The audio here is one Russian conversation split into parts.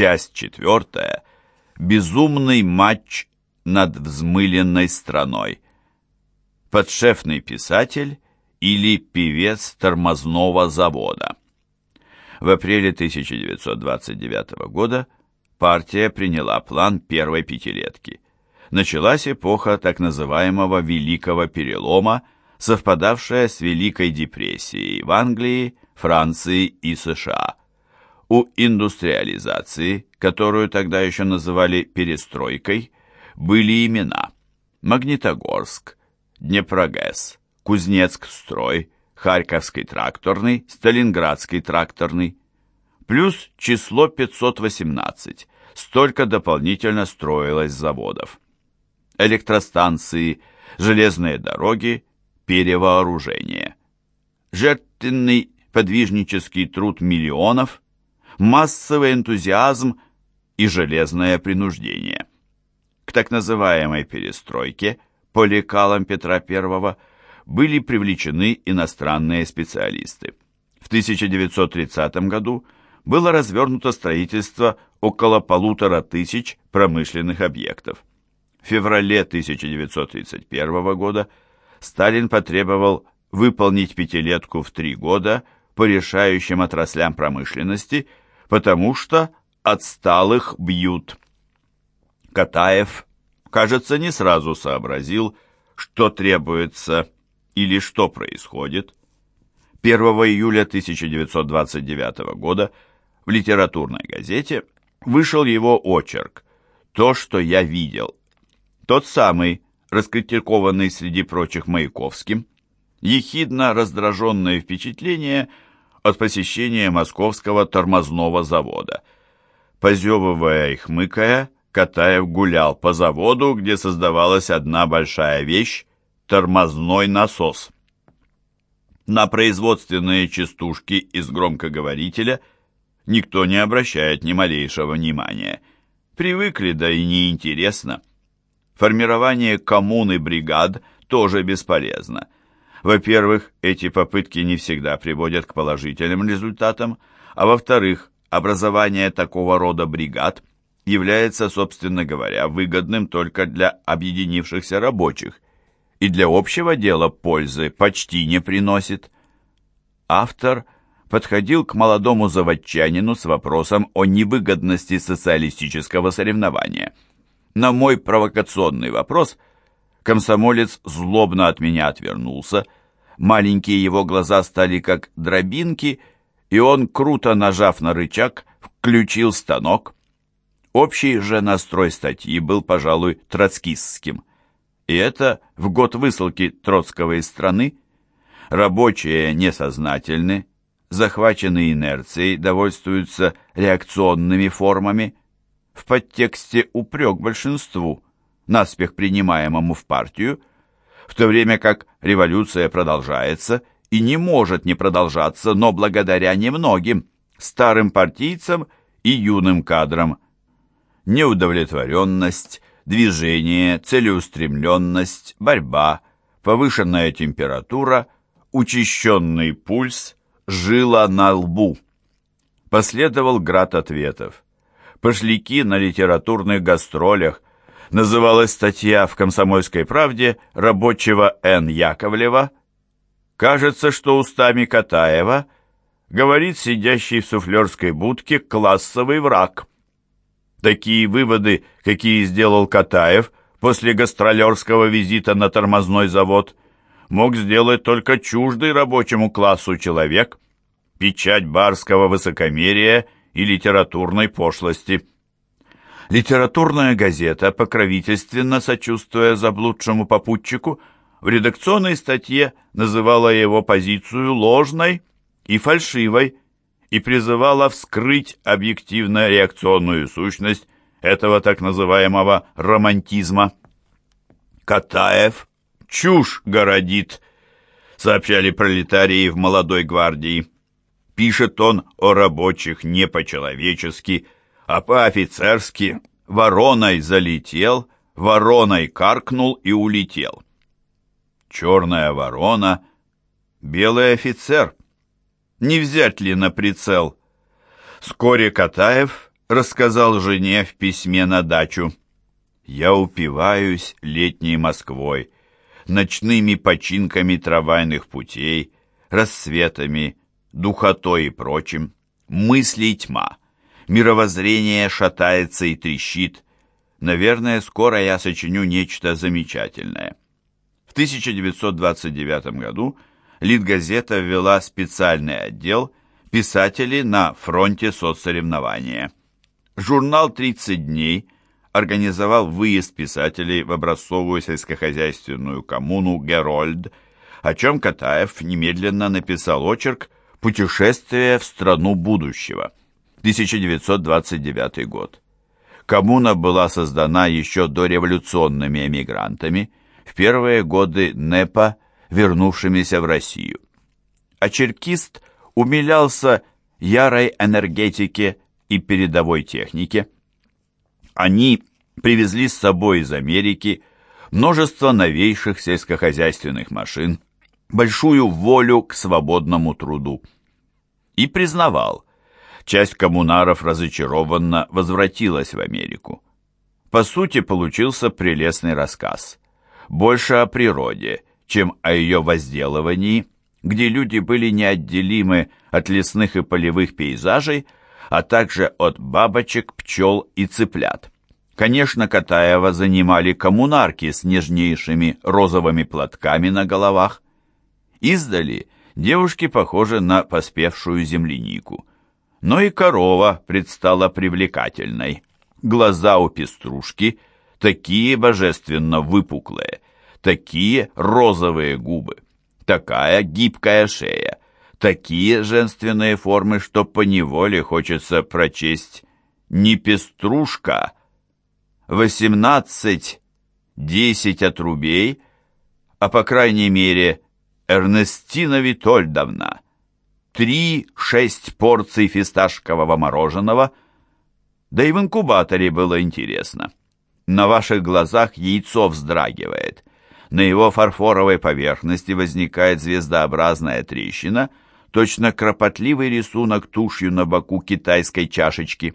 Часть четвертая. Безумный матч над взмыленной страной. Подшефный писатель или певец тормозного завода. В апреле 1929 года партия приняла план первой пятилетки. Началась эпоха так называемого «Великого перелома», совпадавшая с Великой депрессией в Англии, Франции и США. У индустриализации, которую тогда еще называли «перестройкой», были имена Магнитогорск, Днепрогэс, Кузнецк-строй, Харьковский тракторный, Сталинградский тракторный, плюс число 518, столько дополнительно строилось заводов. Электростанции, железные дороги, перевооружение. Жертвенный подвижнический труд миллионов, массовый энтузиазм и железное принуждение. К так называемой перестройке по лекалам Петра I были привлечены иностранные специалисты. В 1930 году было развернуто строительство около полутора тысяч промышленных объектов. В феврале 1931 года Сталин потребовал выполнить пятилетку в три года по решающим отраслям промышленности, потому что отсталых бьют. Катаев, кажется, не сразу сообразил, что требуется или что происходит. 1 июля 1929 года в литературной газете вышел его очерк «То, что я видел». Тот самый, раскритикованный среди прочих Маяковским, ехидно раздраженное впечатление от посещения московского тормозного завода. Позевывая и хмыкая, Катаев гулял по заводу, где создавалась одна большая вещь – тормозной насос. На производственные частушки из громкоговорителя никто не обращает ни малейшего внимания. Привыкли, да и неинтересно. Формирование коммун и бригад тоже бесполезно. Во-первых, эти попытки не всегда приводят к положительным результатам, а во-вторых, образование такого рода бригад – является, собственно говоря, выгодным только для объединившихся рабочих и для общего дела пользы почти не приносит. Автор подходил к молодому заводчанину с вопросом о невыгодности социалистического соревнования. На мой провокационный вопрос комсомолец злобно от меня отвернулся, маленькие его глаза стали как дробинки, и он, круто нажав на рычаг, включил станок. Общий же настрой статьи был, пожалуй, троцкистским. И это в год высылки Троцкого из страны. Рабочие несознательны, захваченные инерцией, довольствуются реакционными формами. В подтексте упрек большинству, наспех принимаемому в партию, в то время как революция продолжается и не может не продолжаться, но благодаря немногим, старым партийцам и юным кадрам – неудовлетворенность, движение, целеустремленность, борьба, повышенная температура, учащенный пульс, жила на лбу. Последовал град ответов. Пошляки на литературных гастролях. Называлась статья в «Комсомольской правде» рабочего Н. Яковлева. Кажется, что устами Катаева говорит сидящий в суфлерской будке классовый враг. Такие выводы, какие сделал Катаев после гастролерского визита на тормозной завод, мог сделать только чуждый рабочему классу человек, печать барского высокомерия и литературной пошлости. Литературная газета, покровительственно сочувствуя заблудшему попутчику, в редакционной статье называла его позицию ложной и фальшивой, и призывала вскрыть объективно-реакционную сущность этого так называемого романтизма. «Катаев чушь городит», — сообщали пролетарии в молодой гвардии. Пишет он о рабочих не по-человечески, а по-офицерски. Вороной залетел, вороной каркнул и улетел. Черная ворона, белый офицер — не взять ли на прицел. Вскоре Катаев рассказал жене в письме на дачу. «Я упиваюсь летней Москвой, ночными починками трамвайных путей, рассветами, духотой и прочим. Мысли тьма, мировоззрение шатается и трещит. Наверное, скоро я сочиню нечто замечательное». В 1929 году Литгазета ввела специальный отдел «Писатели на фронте соцсоревнования». Журнал «30 дней» организовал выезд писателей в образцовую сельскохозяйственную коммуну Герольд, о чем Катаев немедленно написал очерк «Путешествие в страну будущего» 1929 год. Коммуна была создана еще дореволюционными эмигрантами, в первые годы НЭПа, вернувшимися в Россию. А черкист умилялся ярой энергетике и передовой технике. Они привезли с собой из Америки множество новейших сельскохозяйственных машин, большую волю к свободному труду. И признавал, часть коммунаров разочарованно возвратилась в Америку. По сути, получился прелестный рассказ больше о природе, чем о ее возделывании, где люди были неотделимы от лесных и полевых пейзажей, а также от бабочек, пчел и цыплят. Конечно, Катаева занимали коммунарки с нежнейшими розовыми платками на головах. Издали девушки похожи на поспевшую землянику. Но и корова предстала привлекательной. Глаза у пеструшки – такие божественно выпуклые, такие розовые губы, такая гибкая шея, такие женственные формы, что поневоле хочется прочесть не пеструшка, восемнадцать, десять отрубей, а по крайней мере Эрнестина Витольдовна, три-шесть порций фисташкового мороженого, да и в инкубаторе было интересно. На ваших глазах яйцо вздрагивает. На его фарфоровой поверхности возникает звездообразная трещина, точно кропотливый рисунок тушью на боку китайской чашечки.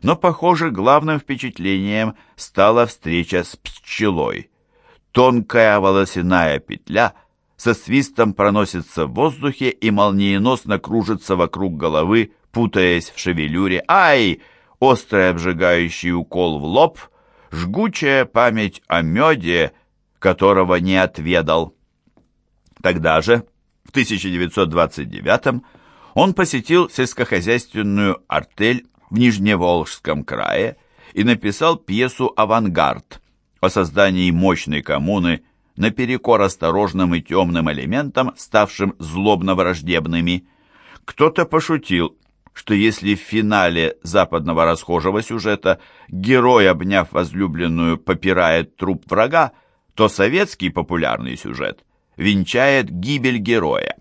Но, похоже, главным впечатлением стала встреча с пчелой. Тонкая волосяная петля со свистом проносится в воздухе и молниеносно кружится вокруг головы, путаясь в шевелюре. «Ай!» Острый обжигающий укол в лоб — жгучая память о меде, которого не отведал. Тогда же, в 1929 он посетил сельскохозяйственную артель в Нижневолжском крае и написал пьесу «Авангард» о создании мощной коммуны наперекор осторожным и темным элементам, ставшим злобно-враждебными. Кто-то пошутил, что если в финале западного расхожего сюжета герой, обняв возлюбленную, попирает труп врага, то советский популярный сюжет венчает гибель героя.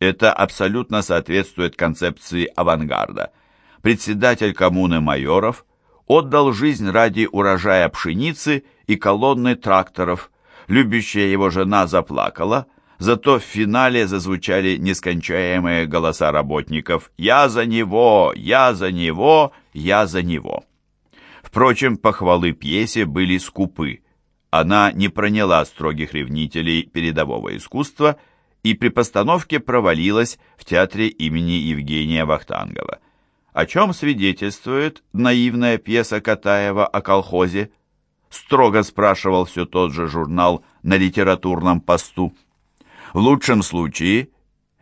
Это абсолютно соответствует концепции авангарда. Председатель коммуны майоров отдал жизнь ради урожая пшеницы и колонны тракторов. Любящая его жена заплакала – Зато в финале зазвучали нескончаемые голоса работников «Я за него! Я за него! Я за него!». Впрочем, похвалы пьесе были скупы. Она не проняла строгих ревнителей передового искусства и при постановке провалилась в театре имени Евгения Вахтангова. О чем свидетельствует наивная пьеса Катаева о колхозе? Строго спрашивал все тот же журнал на литературном посту. В лучшем случае,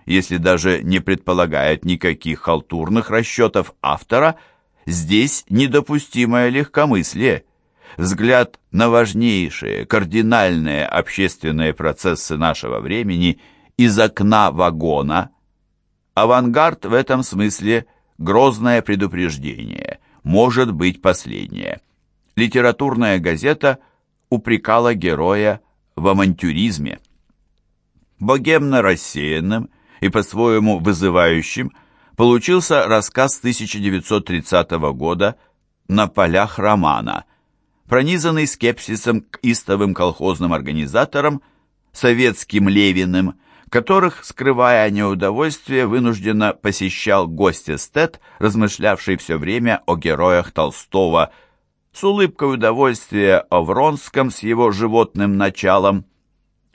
если даже не предполагает никаких халтурных расчетов автора, здесь недопустимое легкомыслие, взгляд на важнейшие, кардинальные общественные процессы нашего времени из окна вагона. Авангард в этом смысле грозное предупреждение, может быть последнее. Литературная газета упрекала героя в авантюризме. Богемно рассеянным и по-своему вызывающим получился рассказ 1930 года «На полях романа», пронизанный скепсисом к истовым колхозным организаторам, советским Левиным, которых, скрывая неудовольствие, вынужденно посещал гость эстет, размышлявший все время о героях Толстого, с улыбкой удовольствия о Вронском с его животным началом.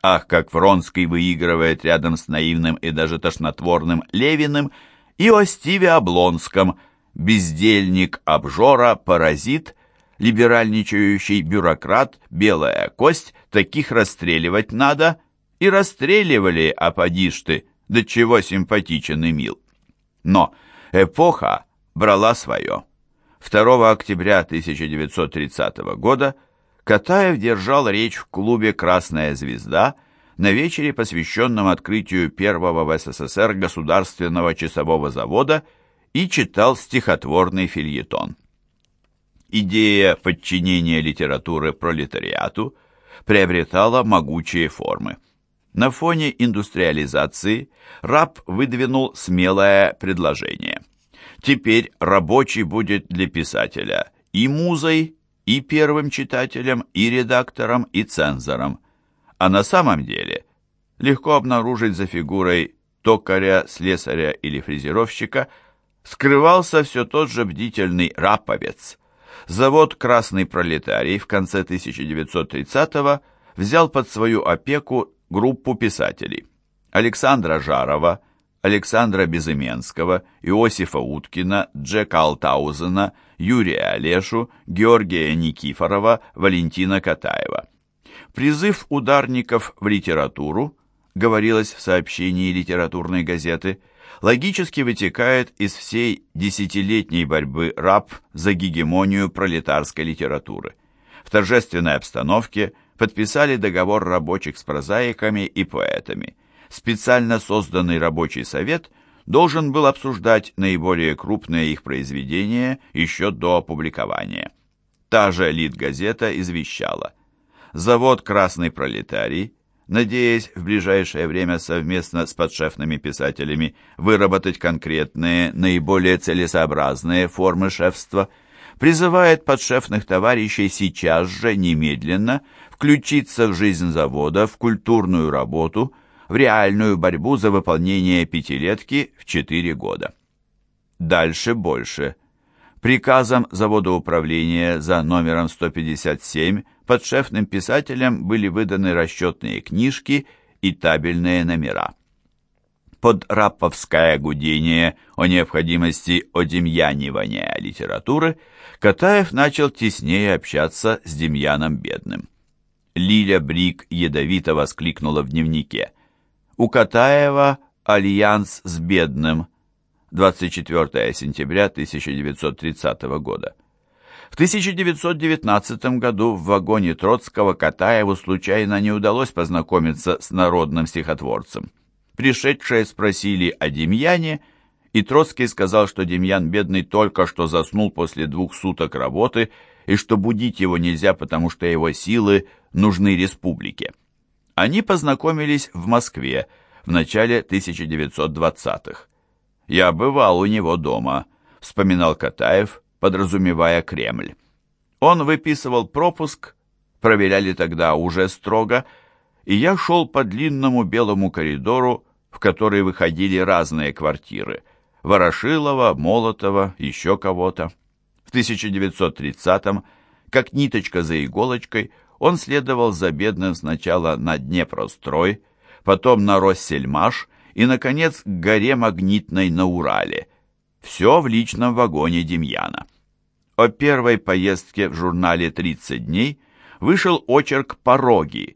Ах, как Вронский выигрывает рядом с наивным и даже тошнотворным Левиным, и о Стиве Облонском, бездельник, обжора, паразит, либеральничающий бюрократ, белая кость, таких расстреливать надо — и расстреливали, а поди ж ты, до чего симпатичен и мил. Но эпоха брала свое. 2 октября 1930 года Катаев держал речь в клубе «Красная звезда» на вечере, посвященном открытию первого в СССР государственного часового завода и читал стихотворный фильетон. Идея подчинения литературы пролетариату приобретала могучие формы. На фоне индустриализации раб выдвинул смелое предложение. Теперь рабочий будет для писателя и музой, и первым читателем, и редактором, и цензором. А на самом деле легко обнаружить за фигурой токаря, слесаря или фрезеровщика скрывался все тот же бдительный раповец. Завод «Красный пролетарий» в конце 1930-го взял под свою опеку группу писателей Александра Жарова, Александра Безыменского, Иосифа Уткина, Джека Алтаузена, Юрия Олешу, Георгия Никифорова, Валентина Катаева. Призыв ударников в литературу, говорилось в сообщении литературной газеты, логически вытекает из всей десятилетней борьбы раб за гегемонию пролетарской литературы. В торжественной обстановке подписали договор рабочих с прозаиками и поэтами. Специально созданный рабочий совет должен был обсуждать наиболее крупные их произведения еще до опубликования. Та же Литгазета извещала. Завод «Красный пролетарий», надеясь в ближайшее время совместно с подшефными писателями выработать конкретные, наиболее целесообразные формы шефства, призывает подшефных товарищей сейчас же, немедленно, включиться в жизнь завода, в культурную работу, в реальную борьбу за выполнение пятилетки в четыре года. Дальше больше. Приказом завода управления за номером 157 подшефным писателям были выданы расчетные книжки и табельные номера. Под раповское гудение о необходимости одемьянивания литературы Катаев начал теснее общаться с Демьяном Бедным. Лиля Брик ядовито воскликнула в дневнике. У Катаева альянс с бедным. 24 сентября 1930 года. В 1919 году в вагоне Троцкого Катаеву случайно не удалось познакомиться с народным стихотворцем. Пришедшие спросили о Демьяне, и Троцкий сказал, что Демьян Бедный только что заснул после двух суток работы и что будить его нельзя, потому что его силы нужны республике. Они познакомились в Москве в начале 1920-х. «Я бывал у него дома», — вспоминал Катаев, подразумевая Кремль. Он выписывал пропуск, проверяли тогда уже строго, и я шел по длинному белому коридору, в который выходили разные квартиры — Ворошилова, Молотова, еще кого-то. В 1930-м, как ниточка за иголочкой, он следовал за бедным сначала на Днепрострой, потом на Россельмаш и, наконец, к горе Магнитной на Урале. Все в личном вагоне Демьяна. О первой поездке в журнале «30 дней» вышел очерк «Пороги»,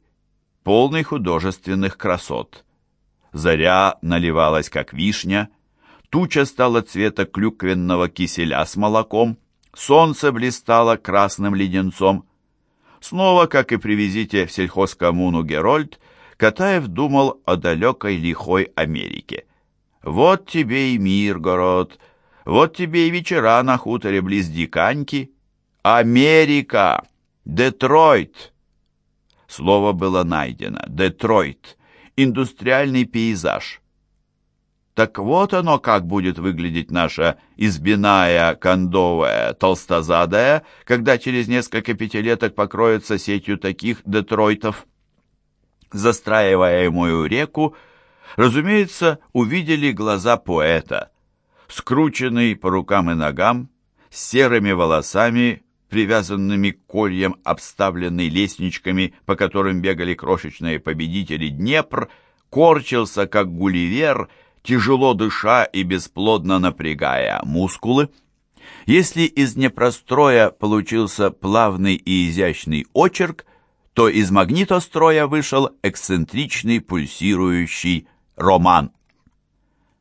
полный художественных красот. Заря наливалась, как вишня, туча стала цвета клюквенного киселя с молоком, солнце блистало красным леденцом. Снова, как и при визите в сельхозкоммуну Герольд, Катаев думал о далекой лихой Америке. «Вот тебе и Миргород, вот тебе и вечера на хуторе близ Диканьки. Америка! Детройт!» Слово было найдено. Детройт. Индустриальный пейзаж. Так вот оно как будет выглядеть наша избиная, кондовая, толстозадая, когда через несколько пятилеток покроется сетью таких детройтов. Застраиваемую реку разумеется, увидели глаза поэта, скрученный по рукам и ногам, с серыми волосами, привязанными к кольям, обставленный лестничками, по которым бегали крошечные победители Днепр, корчился, как гулливер, тяжело дыша и бесплодно напрягая мускулы. Если из непростроя получился плавный и изящный очерк, то из магнитостроя вышел эксцентричный пульсирующий роман.